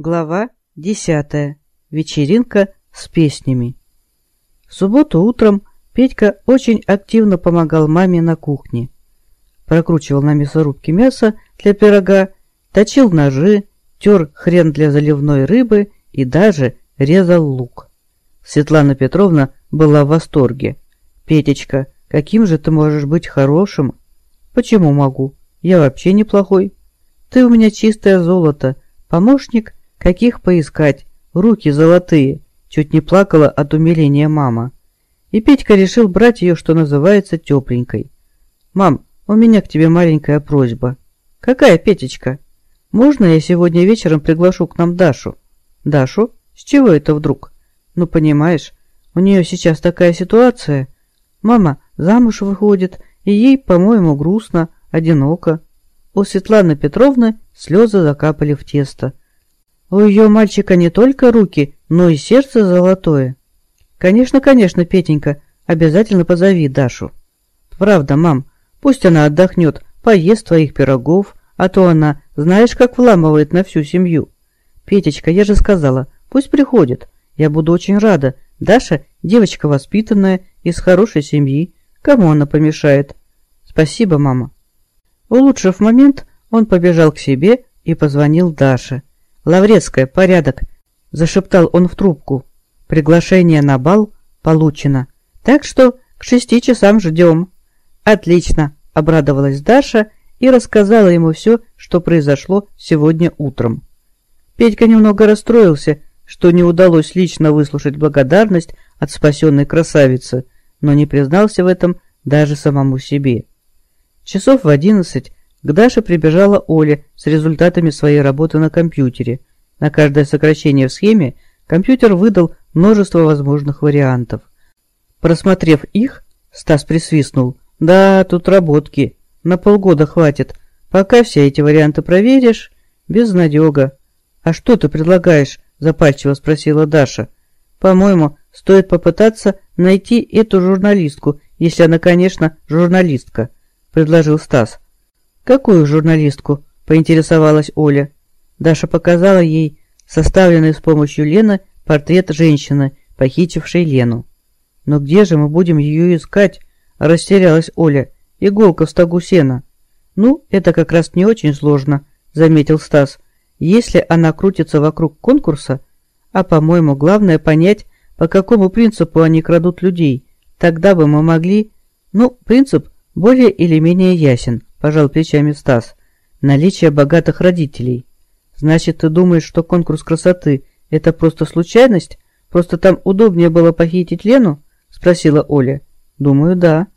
Глава 10. Вечеринка с песнями. В субботу утром Петька очень активно помогал маме на кухне. Прокручивал на мясорубке мясо для пирога, точил ножи, тер хрен для заливной рыбы и даже резал лук. Светлана Петровна была в восторге. «Петечка, каким же ты можешь быть хорошим?» «Почему могу? Я вообще неплохой. Ты у меня чистое золото, помощник Каких поискать? Руки золотые. Чуть не плакала от умиления мама. И Петька решил брать ее, что называется, тепленькой. «Мам, у меня к тебе маленькая просьба». «Какая, Петечка?» «Можно я сегодня вечером приглашу к нам Дашу?» «Дашу? С чего это вдруг?» «Ну, понимаешь, у нее сейчас такая ситуация. Мама замуж выходит, и ей, по-моему, грустно, одиноко». У Светланы Петровны слезы закапали в тесто. У ее мальчика не только руки, но и сердце золотое. Конечно, конечно, Петенька, обязательно позови Дашу. Правда, мам, пусть она отдохнет, поест твоих пирогов, а то она, знаешь, как вламывает на всю семью. Петечка, я же сказала, пусть приходит. Я буду очень рада. Даша девочка воспитанная, из хорошей семьи. Кому она помешает? Спасибо, мама. Улучшив момент, он побежал к себе и позвонил Даше. «Лаврецкая, порядок!» – зашептал он в трубку. «Приглашение на бал получено. Так что к шести часам ждем». «Отлично!» – обрадовалась Даша и рассказала ему все, что произошло сегодня утром. Петька немного расстроился, что не удалось лично выслушать благодарность от спасенной красавицы, но не признался в этом даже самому себе. Часов в одиннадцать к Даше прибежала Оля с результатами своей работы на компьютере. На каждое сокращение в схеме компьютер выдал множество возможных вариантов. Просмотрев их, Стас присвистнул. «Да, тут работки. На полгода хватит. Пока все эти варианты проверишь, безнадега». «А что ты предлагаешь?» – запальчиво спросила Даша. «По-моему, стоит попытаться найти эту журналистку, если она, конечно, журналистка», – предложил Стас. «Какую журналистку?» – поинтересовалась Оля. Даша показала ей составленный с помощью Лены портрет женщины, похитившей Лену. «Но где же мы будем ее искать?» – растерялась Оля. «Иголка в стогу сена». «Ну, это как раз не очень сложно», – заметил Стас. «Если она крутится вокруг конкурса, а, по-моему, главное понять, по какому принципу они крадут людей, тогда бы мы могли...» «Ну, принцип более или менее ясен», – пожал плечами Стас. «Наличие богатых родителей». «Значит, ты думаешь, что конкурс красоты – это просто случайность? Просто там удобнее было похитить Лену?» – спросила Оля. «Думаю, да».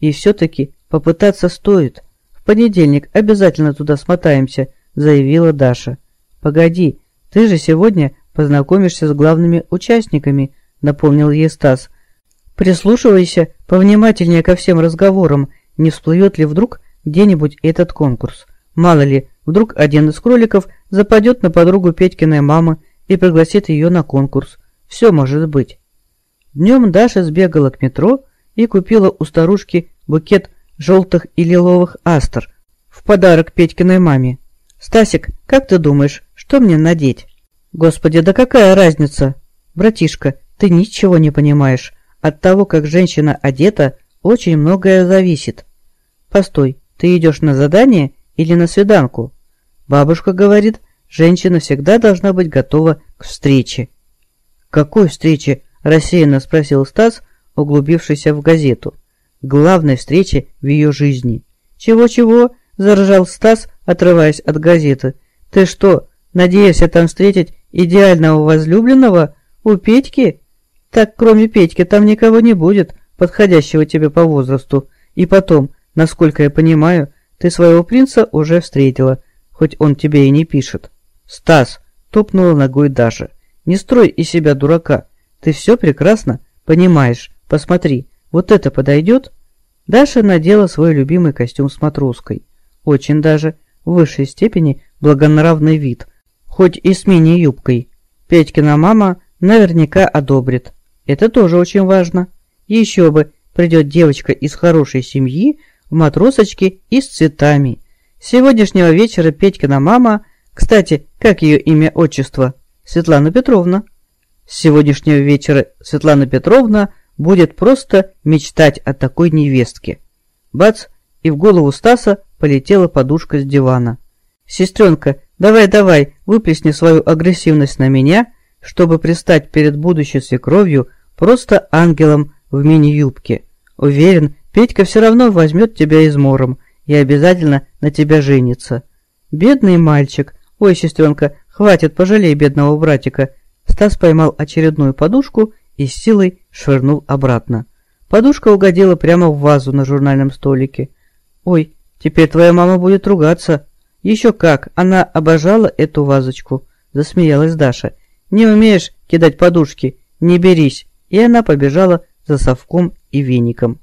«И все-таки попытаться стоит. В понедельник обязательно туда смотаемся», – заявила Даша. «Погоди, ты же сегодня познакомишься с главными участниками», – напомнил ей Стас. «Прислушивайся повнимательнее ко всем разговорам, не всплывет ли вдруг где-нибудь этот конкурс. Мало ли, вдруг один из кроликов западет на подругу Петькиной мамы и пригласит ее на конкурс. Все может быть. Днем Даша сбегала к метро и купила у старушки букет желтых и лиловых астр в подарок Петькиной маме. «Стасик, как ты думаешь, что мне надеть?» «Господи, да какая разница?» «Братишка, ты ничего не понимаешь. От того, как женщина одета, очень многое зависит». «Постой, ты идешь на задание или на свиданку?» Бабушка говорит, женщина всегда должна быть готова к встрече. «Какой встрече?» – рассеянно спросил Стас, углубившийся в газету. «Главной встрече в ее жизни». «Чего-чего?» – заржал Стас, отрываясь от газеты. «Ты что, надеешься там встретить идеального возлюбленного у Петьки?» «Так кроме Петьки там никого не будет, подходящего тебе по возрасту. И потом, насколько я понимаю, ты своего принца уже встретила, хоть он тебе и не пишет. Стас, топнула ногой Даша, не строй из себя дурака. Ты все прекрасно понимаешь. Посмотри, вот это подойдет? Даша надела свой любимый костюм с матроской. Очень даже, в высшей степени, благонравный вид, хоть и с мини-юбкой. Петькина мама наверняка одобрит. Это тоже очень важно. Еще бы, придет девочка из хорошей семьи в матросочке и с цветами. С сегодняшнего вечера Петькина мама Кстати, как ее имя отчество? Светлана Петровна. С сегодняшнего вечера Светлана Петровна будет просто мечтать о такой невестке. Бац, и в голову Стаса полетела подушка с дивана. «Сестренка, давай-давай, выплесни свою агрессивность на меня, чтобы пристать перед будущей свекровью просто ангелом в мини-юбке. Уверен, Петька все равно возьмет тебя измором и обязательно на тебя женится. Бедный мальчик. Ой, сестренка, хватит, пожалей бедного братика». Стас поймал очередную подушку и с силой швырнул обратно. Подушка угодила прямо в вазу на журнальном столике. «Ой, теперь твоя мама будет ругаться». «Еще как, она обожала эту вазочку», – засмеялась Даша. «Не умеешь кидать подушки? Не берись». И она побежала за совком и веником.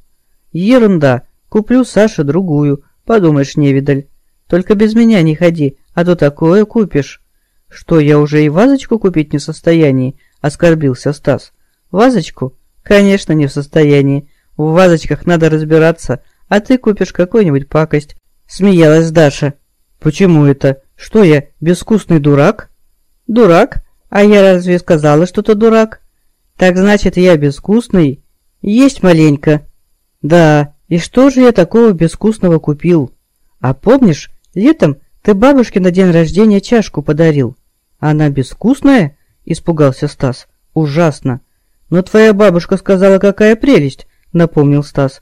«Ерунда, куплю Саше другую, подумаешь, невидаль. Только без меня не ходи, а то такое купишь». «Что, я уже и вазочку купить не в состоянии?» – оскорбился Стас. «Вазочку? Конечно, не в состоянии. В вазочках надо разбираться, а ты купишь какую-нибудь пакость. Смеялась Даша. Почему это? Что я, безвкусный дурак? Дурак? А я разве сказала, что ты дурак? Так значит, я безвкусный? Есть маленько. Да, и что же я такого безвкусного купил? А помнишь, летом ты бабушке на день рождения чашку подарил? Она безвкусная? Испугался Стас. Ужасно. Но твоя бабушка сказала, какая прелесть, напомнил Стас.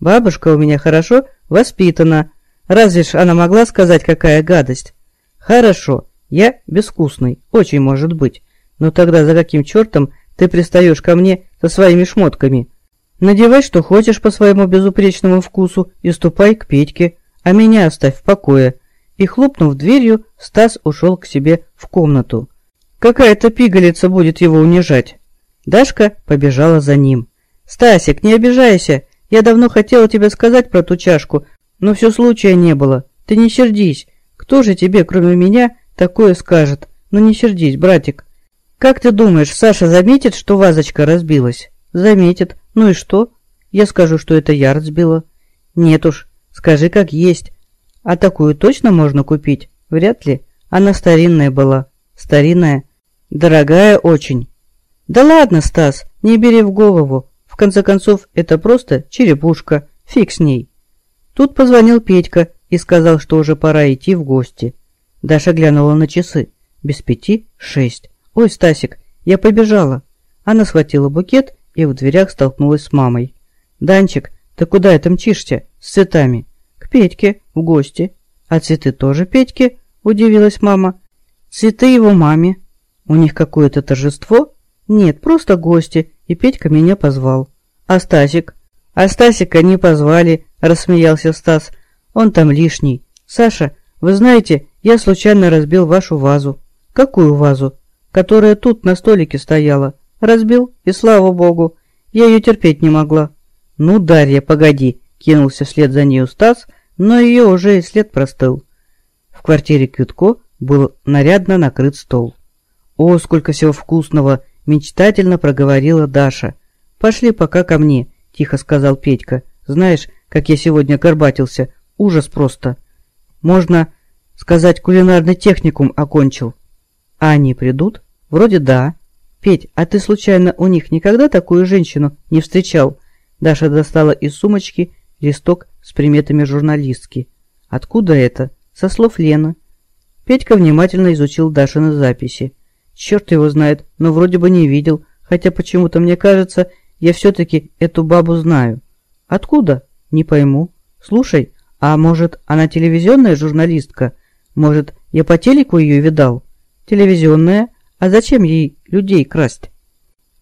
Бабушка у меня хорошо воспитана. Разве ж она могла сказать, какая гадость? Хорошо, я безвкусный, очень может быть. Но тогда за каким чертом ты пристаешь ко мне со своими шмотками? Надевай, что хочешь по своему безупречному вкусу и ступай к Петьке, а меня оставь в покое. И хлопнув дверью, Стас ушел к себе в комнату. Какая-то пигалица будет его унижать. Дашка побежала за ним. «Стасик, не обижайся, я давно хотела тебе сказать про ту чашку, но все случая не было. Ты не сердись. Кто же тебе, кроме меня, такое скажет? Ну не сердись, братик. Как ты думаешь, Саша заметит, что вазочка разбилась? Заметит. Ну и что? Я скажу, что это я разбила. Нет уж, скажи как есть. А такую точно можно купить? Вряд ли. Она старинная была. Старинная. Дорогая очень. Да ладно, Стас, не бери в голову конце концов, это просто черепушка, фиг с ней. Тут позвонил Петька и сказал, что уже пора идти в гости. Даша глянула на часы. Без пяти шесть. «Ой, Стасик, я побежала». Она схватила букет и в дверях столкнулась с мамой. «Данчик, ты куда это мчишься? С цветами?» «К Петьке, в гости». «А цветы тоже Петьке?» – удивилась мама. «Цветы его маме». «У них какое-то торжество?» «Нет, просто гости, и Петька меня позвал». «А Стасик?» «А Стасика не позвали», – рассмеялся Стас. «Он там лишний. Саша, вы знаете, я случайно разбил вашу вазу». «Какую вазу?» «Которая тут на столике стояла. Разбил, и слава богу. Я ее терпеть не могла». «Ну, Дарья, погоди», – кинулся вслед за нею Стас, но ее уже и след простыл. В квартире Кютко был нарядно накрыт стол. «О, сколько всего вкусного!» Мечтательно проговорила Даша. «Пошли пока ко мне», – тихо сказал Петька. «Знаешь, как я сегодня горбатился? Ужас просто. Можно сказать, кулинарный техникум окончил». «А они придут?» «Вроде да». «Петь, а ты случайно у них никогда такую женщину не встречал?» Даша достала из сумочки листок с приметами журналистки. «Откуда это?» «Со слов Лены». Петька внимательно изучил Дашины записи. Черт его знает, но вроде бы не видел, хотя почему-то мне кажется, я все-таки эту бабу знаю. Откуда? Не пойму. Слушай, а может, она телевизионная журналистка? Может, я по телеку ее видал? Телевизионная? А зачем ей людей красть?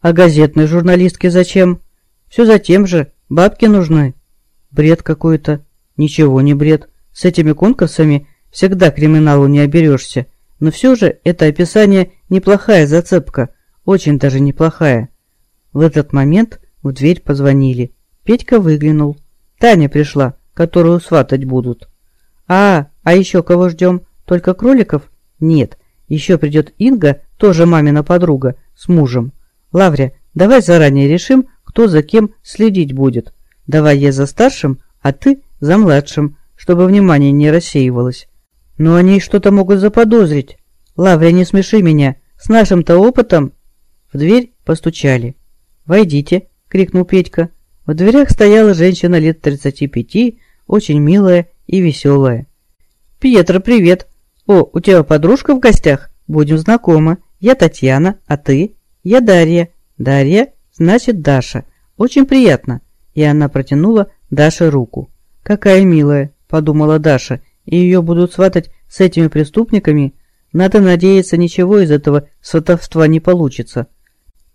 А газетной журналистке зачем? Все за тем же, бабки нужны. Бред какой-то. Ничего не бред. С этими конкурсами всегда криминалу не оберешься. Но все же это описание неплохая зацепка, очень даже неплохая. В этот момент в дверь позвонили. Петька выглянул. Таня пришла, которую сватать будут. А, а еще кого ждем? Только кроликов? Нет, еще придет Инга, тоже мамина подруга, с мужем. Лавря, давай заранее решим, кто за кем следить будет. Давай я за старшим, а ты за младшим, чтобы внимание не рассеивалось. Но они что-то могут заподозрить. Лаврия, не смеши меня. С нашим-то опытом...» В дверь постучали. «Войдите!» — крикнул Петька. В дверях стояла женщина лет 35, очень милая и веселая. «Пьетро, привет! О, у тебя подружка в гостях? Будем знакомы. Я Татьяна, а ты?» «Я Дарья». «Дарья? Значит, Даша. Очень приятно». И она протянула Даше руку. «Какая милая», — подумала Даша, «и ее будут сватать с этими преступниками? Надо надеяться, ничего из этого сватовства не получится».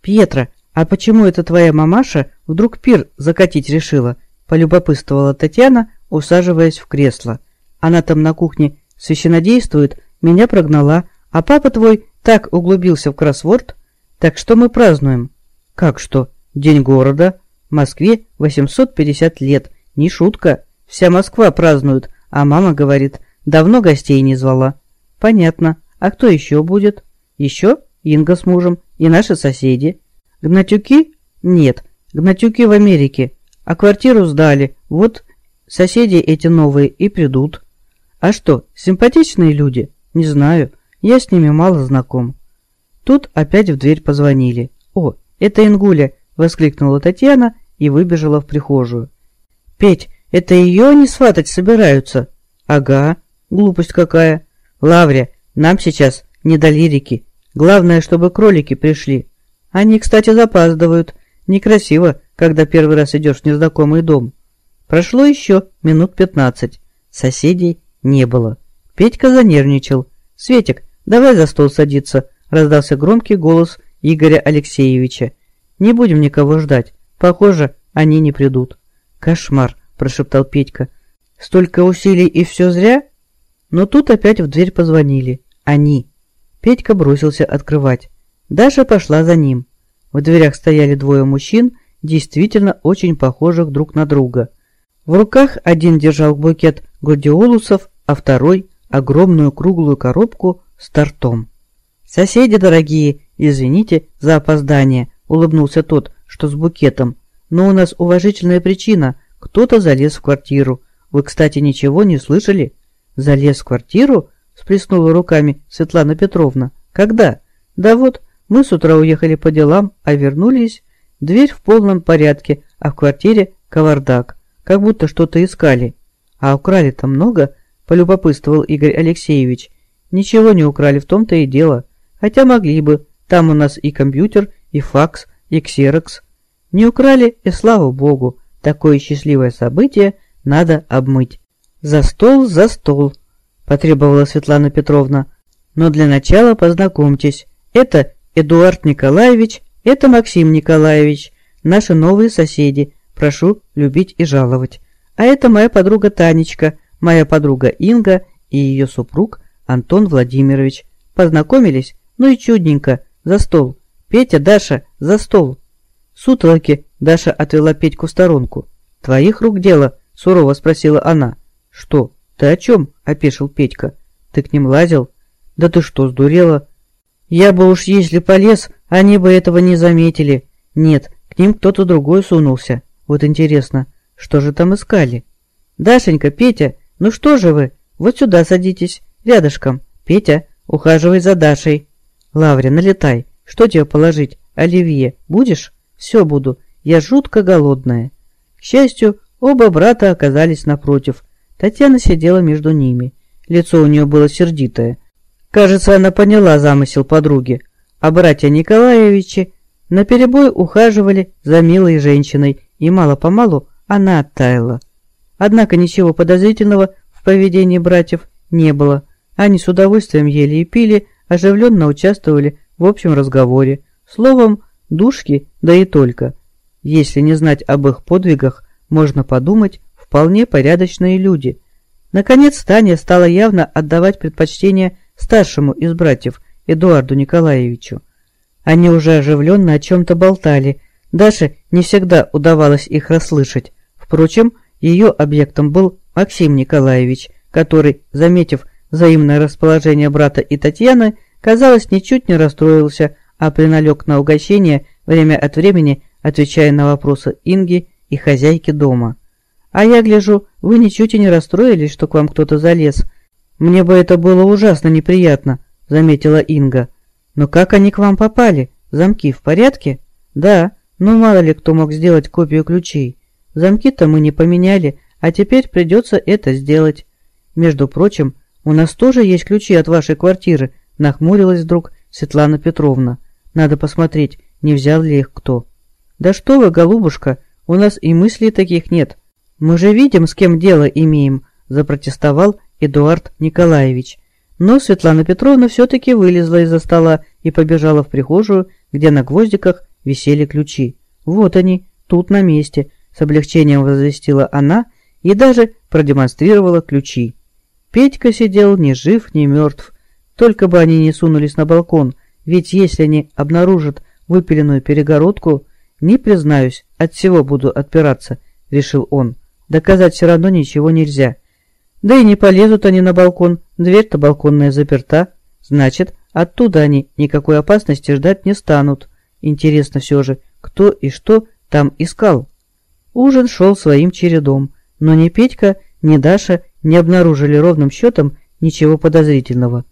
«Пьетро, а почему эта твоя мамаша вдруг пир закатить решила?» — полюбопытствовала Татьяна, усаживаясь в кресло. «Она там на кухне священодействует, меня прогнала, а папа твой так углубился в кроссворд. Так что мы празднуем?» «Как что? День города. Москве 850 лет. Не шутка. Вся Москва празднует, а мама говорит, давно гостей не звала». «Понятно. А кто еще будет?» «Еще Инга с мужем и наши соседи». «Гнатюки?» «Нет. Гнатюки в Америке. А квартиру сдали. Вот соседи эти новые и придут». «А что, симпатичные люди?» «Не знаю. Я с ними мало знаком». Тут опять в дверь позвонили. «О, это Ингуля!» – воскликнула Татьяна и выбежала в прихожую. «Петь, это ее они сватать собираются?» «Ага, глупость какая!» «Лавря, нам сейчас не до лирики. Главное, чтобы кролики пришли. Они, кстати, запаздывают. Некрасиво, когда первый раз идешь в незнакомый дом». Прошло еще минут пятнадцать. Соседей не было. Петька занервничал. «Светик, давай за стол садиться», – раздался громкий голос Игоря Алексеевича. «Не будем никого ждать. Похоже, они не придут». «Кошмар», – прошептал Петька. «Столько усилий и все зря?» Но тут опять в дверь позвонили. Они. Петька бросился открывать. Даша пошла за ним. В дверях стояли двое мужчин, действительно очень похожих друг на друга. В руках один держал букет гладиолусов, а второй – огромную круглую коробку с тортом. «Соседи дорогие, извините за опоздание», – улыбнулся тот, что с букетом. «Но у нас уважительная причина. Кто-то залез в квартиру. Вы, кстати, ничего не слышали?» «Залез в квартиру?» – сплеснула руками Светлана Петровна. «Когда?» «Да вот, мы с утра уехали по делам, а вернулись. Дверь в полном порядке, а в квартире кавардак. Как будто что-то искали. А украли-то много?» – полюбопытствовал Игорь Алексеевич. «Ничего не украли, в том-то и дело. Хотя могли бы. Там у нас и компьютер, и факс, и ксерокс. Не украли, и слава богу. Такое счастливое событие надо обмыть. За стол, за стол, потребовала Светлана Петровна. Но для начала познакомьтесь. Это Эдуард Николаевич, это Максим Николаевич, наши новые соседи. Прошу любить и жаловать. А это моя подруга Танечка, моя подруга Инга и ее супруг Антон Владимирович. Познакомились? Ну и чудненько. За стол. Петя, Даша, за стол. Сутолоки, Даша отвела Петьку в сторонку. Твоих рук дело? Сурово спросила она. Что? Ты о чем? Опешил Петька. Ты к ним лазил? Да ты что, сдурела? Я бы уж если полез, они бы этого не заметили. Нет, к ним кто-то другой сунулся. Вот интересно, что же там искали? Дашенька, Петя, ну что же вы? Вот сюда садитесь, рядышком. Петя, ухаживай за Дашей. Лавря, налетай. Что тебе положить? Оливье. Будешь? Все буду. Я жутко голодная. К счастью, оба брата оказались напротив. Татьяна сидела между ними. Лицо у нее было сердитое. Кажется, она поняла замысел подруги. А братья Николаевичи наперебой ухаживали за милой женщиной, и мало-помалу она оттаяла. Однако ничего подозрительного в поведении братьев не было. Они с удовольствием ели и пили, оживленно участвовали в общем разговоре. Словом, душки, да и только. Если не знать об их подвигах, можно подумать, вполне порядочные люди. Наконец Таня стала явно отдавать предпочтение старшему из братьев, Эдуарду Николаевичу. Они уже оживленно о чем-то болтали. Даше не всегда удавалось их расслышать. Впрочем, ее объектом был Максим Николаевич, который, заметив взаимное расположение брата и Татьяны, казалось, ничуть не расстроился, а приналег на угощение время от времени, отвечая на вопросы Инги и хозяйки дома. «А я гляжу, вы ничуть и не расстроились, что к вам кто-то залез. «Мне бы это было ужасно неприятно», — заметила Инга. «Но как они к вам попали? Замки в порядке?» «Да, но мало ли кто мог сделать копию ключей. Замки-то мы не поменяли, а теперь придется это сделать. Между прочим, у нас тоже есть ключи от вашей квартиры», — нахмурилась вдруг Светлана Петровна. «Надо посмотреть, не взял ли их кто». «Да что вы, голубушка, у нас и мыслей таких нет. Мы же видим, с кем дело имеем», — запротестовал Эдуард Николаевич. Но Светлана Петровна все-таки вылезла из-за стола и побежала в прихожую, где на гвоздиках висели ключи. «Вот они, тут на месте», — с облегчением возвестила она и даже продемонстрировала ключи. Петька сидел ни жив, ни мертв. Только бы они не сунулись на балкон, ведь если они обнаружат выпиленную перегородку, не признаюсь, от всего буду отпираться, решил он. Доказать все равно ничего нельзя. Да и не полезут они на балкон, дверь-то балконная заперта. Значит, оттуда они никакой опасности ждать не станут. Интересно все же, кто и что там искал. Ужин шел своим чередом, но ни Петька, ни Даша не обнаружили ровным счетом ничего подозрительного.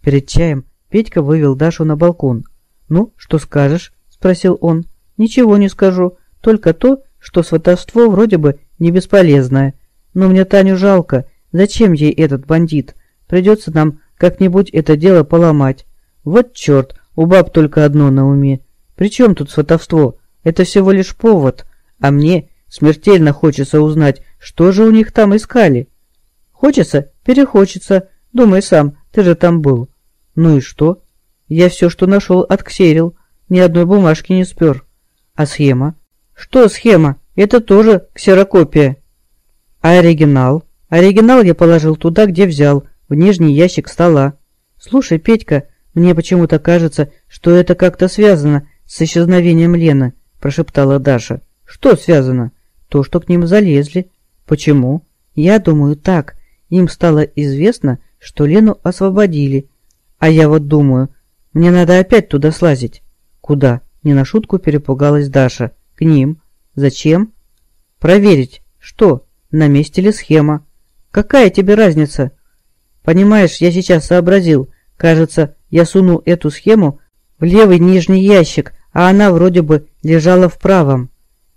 Перед чаем Петька вывел Дашу на балкон. «Ну, что скажешь?» – спросил он. «Ничего не скажу, только то, что сватовство вроде бы не бесполезное. Но мне Таню жалко, Зачем ей этот бандит? Придется нам как-нибудь это дело поломать. Вот черт, у баб только одно на уме. Причем тут сватовство? Это всего лишь повод. А мне смертельно хочется узнать, что же у них там искали. Хочется? Перехочется. Думай сам, ты же там был. Ну и что? Я все, что нашел, отксерил. Ни одной бумажки не спер. А схема? Что схема? Это тоже ксерокопия. А оригинал? Оригинал я положил туда, где взял, в нижний ящик стола. Слушай, Петька, мне почему-то кажется, что это как-то связано с исчезновением Лены, прошептала Даша. Что связано? То, что к ним залезли. Почему? Я думаю так. Им стало известно, что Лену освободили. А я вот думаю, мне надо опять туда слазить. Куда? Не на шутку перепугалась Даша. К ним. Зачем? Проверить. Что? На месте ли схема? Какая тебе разница? Понимаешь, я сейчас сообразил. Кажется, я сунул эту схему в левый нижний ящик, а она вроде бы лежала в правом.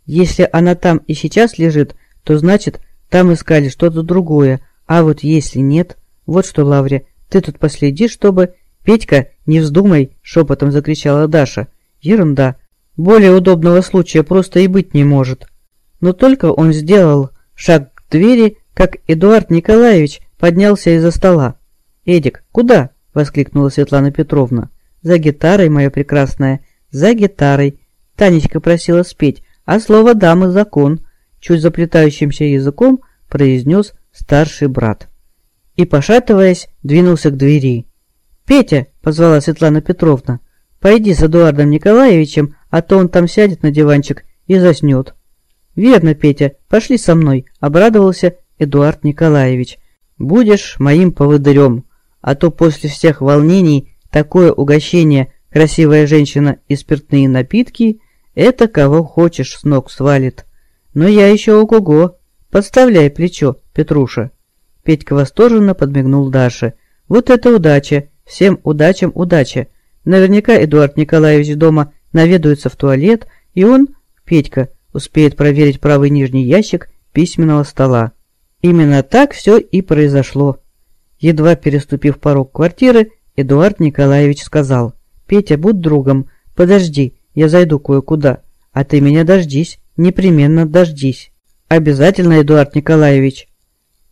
Если она там и сейчас лежит, то значит, там искали что-то другое, а вот если нет... Вот что, Лаврия, ты тут последи, чтобы... Петька, не вздумай, шепотом закричала Даша. Ерунда. Более удобного случая просто и быть не может. Но только он сделал шаг к двери, как Эдуард Николаевич поднялся из-за стола. «Эдик, куда?» – воскликнула Светлана Петровна. «За гитарой, моя прекрасная, за гитарой!» Танечка просила спеть, а слово «дамы» – закон. Чуть заплетающимся языком произнес старший брат. И, пошатываясь, двинулся к двери. «Петя!» – позвала Светлана Петровна. «Пойди с Эдуардом Николаевичем, а то он там сядет на диванчик и заснет». «Верно, Петя, пошли со мной», – обрадовался Эдуард Николаевич, будешь моим поводырем, а то после всех волнений такое угощение красивая женщина и спиртные напитки – это кого хочешь с ног свалит. Но я еще ого-го, подставляй плечо, Петруша. Петька восторженно подмигнул Даше. Вот это удача, всем удачам удача. Наверняка Эдуард Николаевич дома наведается в туалет, и он, Петька, успеет проверить правый нижний ящик письменного стола. Именно так все и произошло. Едва переступив порог квартиры, Эдуард Николаевич сказал, «Петя, будь другом, подожди, я зайду кое-куда, а ты меня дождись, непременно дождись». «Обязательно, Эдуард Николаевич».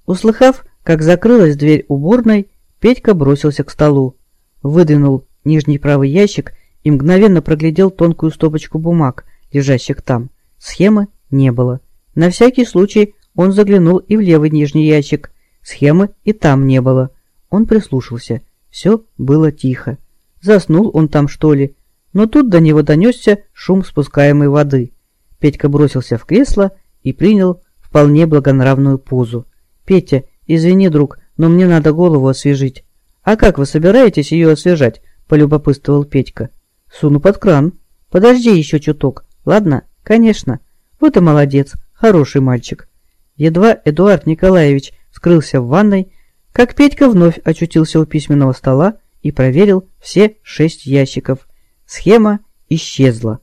Услыхав, как закрылась дверь уборной, Петька бросился к столу, выдвинул нижний правый ящик и мгновенно проглядел тонкую стопочку бумаг, лежащих там. Схемы не было. На всякий случай он заглянул и в левый нижний ящик. Схемы и там не было. Он прислушался. Все было тихо. Заснул он там, что ли? Но тут до него донесся шум спускаемой воды. Петька бросился в кресло и принял вполне благонравную позу. «Петя, извини, друг, но мне надо голову освежить». «А как вы собираетесь ее освежать?» – полюбопытствовал Петька. «Суну под кран». «Подожди еще чуток». «Ладно?» «Конечно». «Вот и молодец, хороший мальчик». Едва Эдуард Николаевич скрылся в ванной, как Петька вновь очутился у письменного стола и проверил все шесть ящиков. Схема исчезла.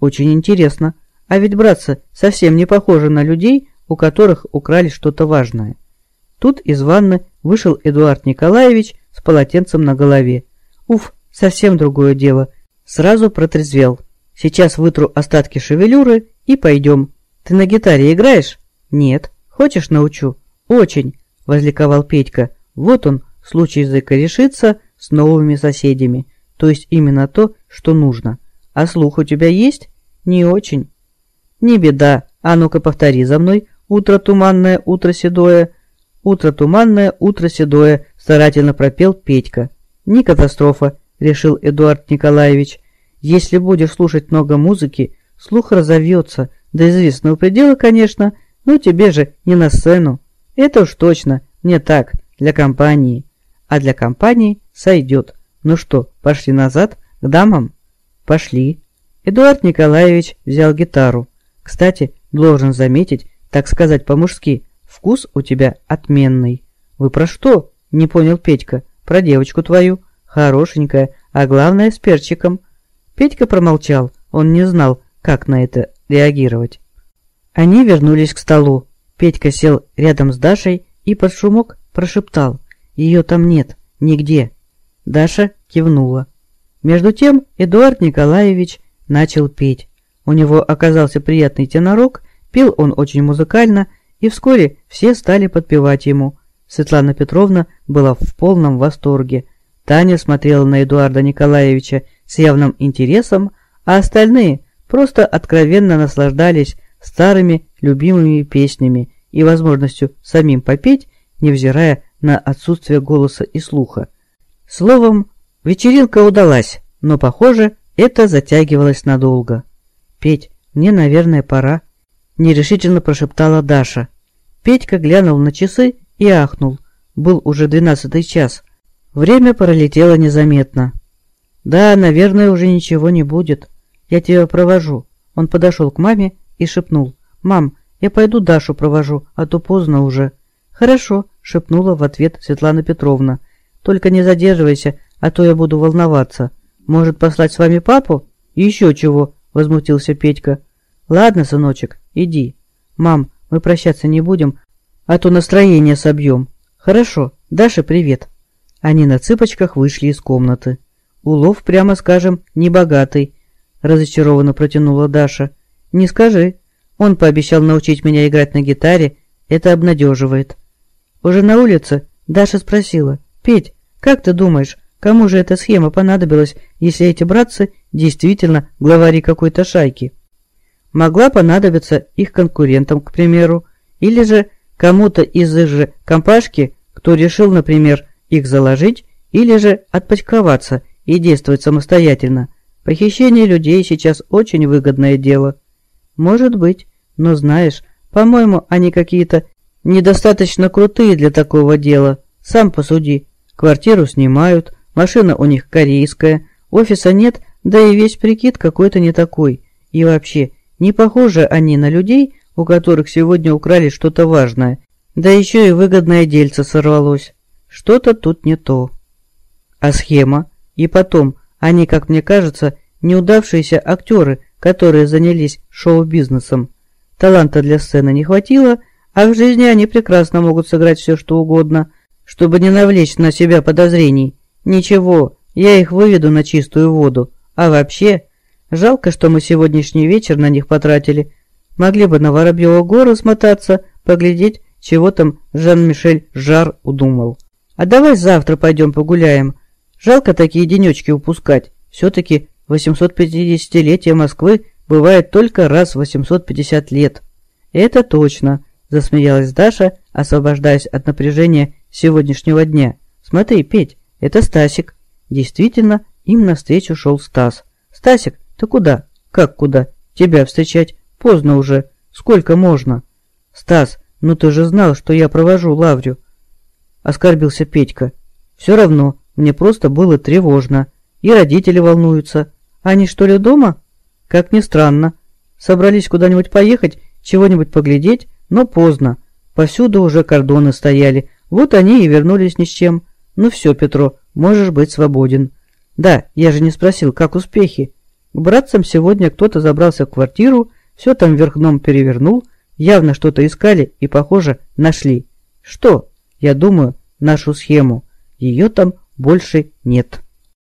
Очень интересно, а ведь братцы совсем не похожи на людей, у которых украли что-то важное. Тут из ванны вышел Эдуард Николаевич с полотенцем на голове. Уф, совсем другое дело. Сразу протрезвел. Сейчас вытру остатки шевелюры и пойдем. Ты на гитаре играешь? Нет. Хочешь научу? Очень, возликовал Петька. Вот он, случай закорешиться с новыми соседями. То есть именно то, что нужно. А слух у тебя есть? Не очень. Не беда. А ну-ка повтори за мной. Утро туманное, утро седое. Утро туманное, утро седое, старательно пропел Петька. Не катастрофа, решил Эдуард Николаевич. Если будешь слушать много музыки, слух разовьется, до известного предела, конечно, но тебе же не на сцену. Это уж точно, не так, для компании. А для компании сойдет. Ну что, пошли назад, к дамам? Пошли. Эдуард Николаевич взял гитару. Кстати, должен заметить, так сказать по-мужски, вкус у тебя отменный. Вы про что? Не понял Петька. Про девочку твою. Хорошенькая, а главное с перчиком. Петька промолчал, он не знал, как на это реагировать. Они вернулись к столу. Петька сел рядом с Дашей и под шумок прошептал. Ее там нет, нигде. Даша кивнула. Между тем Эдуард Николаевич начал петь. У него оказался приятный тенорок, пел он очень музыкально, и вскоре все стали подпевать ему. Светлана Петровна была в полном восторге. Таня смотрела на Эдуарда Николаевича с явным интересом, а остальные просто откровенно наслаждались старыми любимыми песнями и возможностью самим попеть, невзирая на отсутствие голоса и слуха. Словом, вечеринка удалась, но, похоже, это затягивалось надолго. «Петь, мне, наверное, пора», – нерешительно прошептала Даша. Петька глянул на часы и ахнул. Был уже двенадцатый час. Время пролетело незаметно. «Да, наверное, уже ничего не будет. Я тебя провожу». Он подошел к маме и шепнул. «Мам, я пойду Дашу провожу, а то поздно уже». «Хорошо», — шепнула в ответ Светлана Петровна. «Только не задерживайся, а то я буду волноваться. Может, послать с вами папу?» «Еще чего», — возмутился Петька. «Ладно, сыночек, иди. Мам, мы прощаться не будем, а то настроение собьем». «Хорошо. Даша, привет». Они на цыпочках вышли из комнаты. «Улов, прямо скажем, небогатый», — разочарованно протянула Даша. «Не скажи. Он пообещал научить меня играть на гитаре. Это обнадеживает». Уже на улице Даша спросила. «Петь, как ты думаешь, кому же эта схема понадобилась, если эти братцы действительно главари какой-то шайки?» Могла понадобиться их конкурентам, к примеру, или же кому-то из их же компашки, кто решил, например, их заложить, или же отпочковаться и действовать самостоятельно. Похищение людей сейчас очень выгодное дело. Может быть, но знаешь, по-моему, они какие-то недостаточно крутые для такого дела. Сам посуди. Квартиру снимают, машина у них корейская, офиса нет, да и весь прикид какой-то не такой. И вообще, не похожи они на людей, у которых сегодня украли что-то важное. Да еще и выгодное дельце сорвалось. Что-то тут не то. А схема? И потом, они, как мне кажется, неудавшиеся актеры, которые занялись шоу-бизнесом. Таланта для сцены не хватило, а в жизни они прекрасно могут сыграть все, что угодно, чтобы не навлечь на себя подозрений. Ничего, я их выведу на чистую воду. А вообще, жалко, что мы сегодняшний вечер на них потратили. Могли бы на Воробьеву гору смотаться, поглядеть, чего там Жан-Мишель Жар удумал. А давай завтра пойдем погуляем. Жалко такие денечки упускать. Все-таки 850-летие Москвы бывает только раз в 850 лет. Это точно, засмеялась Даша, освобождаясь от напряжения сегодняшнего дня. Смотри, Петь, это Стасик. Действительно, им навстречу шел Стас. Стасик, ты куда? Как куда? Тебя встречать? Поздно уже. Сколько можно? Стас, ну ты же знал, что я провожу Лаврю. Оскорбился Петька. Все равно, мне просто было тревожно. И родители волнуются. Они что ли дома? Как ни странно. Собрались куда-нибудь поехать, чего-нибудь поглядеть, но поздно. Повсюду уже кордоны стояли, Вот они и вернулись ни с чем. Ну все, Петро, можешь быть свободен. Да, я же не спросил, как успехи. К братцам сегодня кто-то забрался в квартиру, все там вверх перевернул, явно что-то искали и, похоже, нашли. Что? Я думаю, нашу схему. Ее там больше нет.